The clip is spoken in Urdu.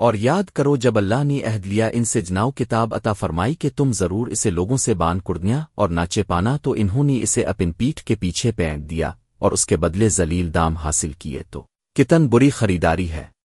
اور یاد کرو جب اللہ نے عہد لیا ان سے جناؤ کتاب عطا فرمائی کہ تم ضرور اسے لوگوں سے بان کڑدیا اور ناچے پانا تو انہوں نے اسے اپن پیٹھ کے پیچھے پینٹ دیا اور اس کے بدلے ذلیل دام حاصل کیے تو کتن بری خریداری ہے۔